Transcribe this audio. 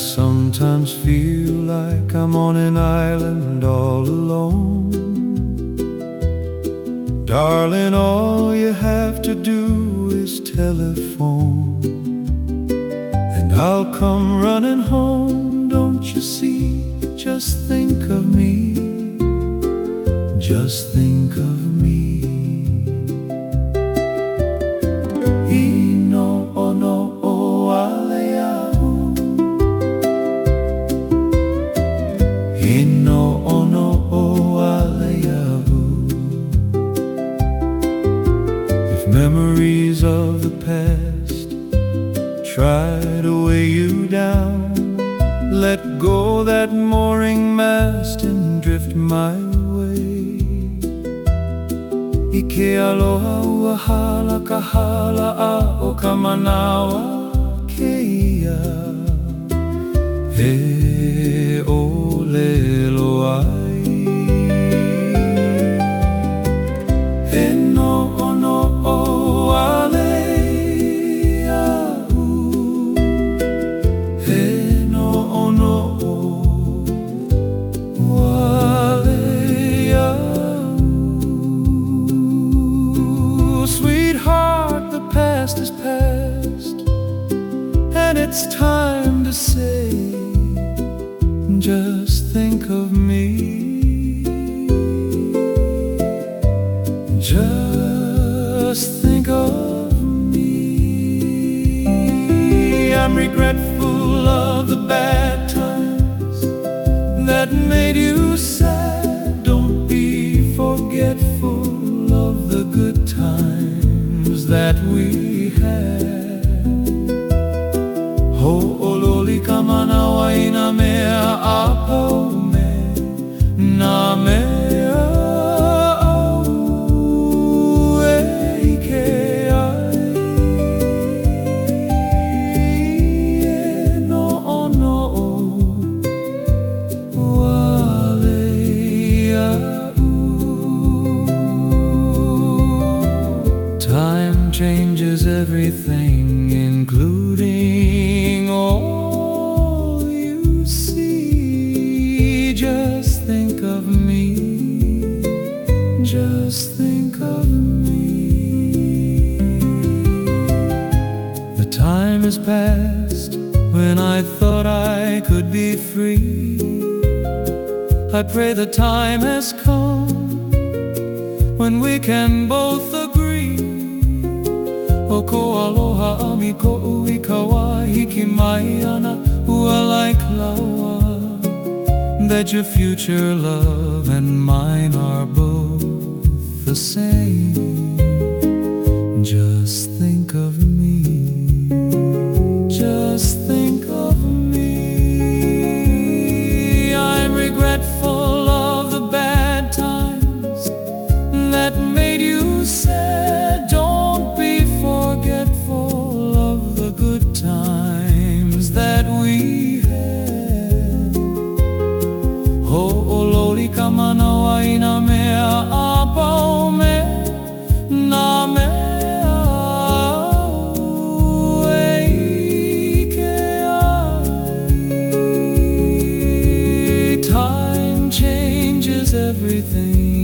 sometimes feel like I'm on an island all alone. Darling, all you have to do is telephone, and I'll come running home. Don't you see? Just think of me. Just think of me. Memories of the past try to weigh you down, let go that mooring mast and drift my way. Ike aloha ua hala a o ka manawa keia. He o lelo. It's time to say, just think of me. Just think of me. I'm regretful of the bad times that made you sad. Don't be forgetful of the good times that we had. Changes everything, including all you see. Just think of me, just think of me. The time has passed when I thought I could be free. I pray the time has come when we can both agree. O ko aloha ui hiki mai ana ua like lawa. That your future love and mine are both the same. kama na wainamea Time changes everything.